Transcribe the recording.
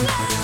Love.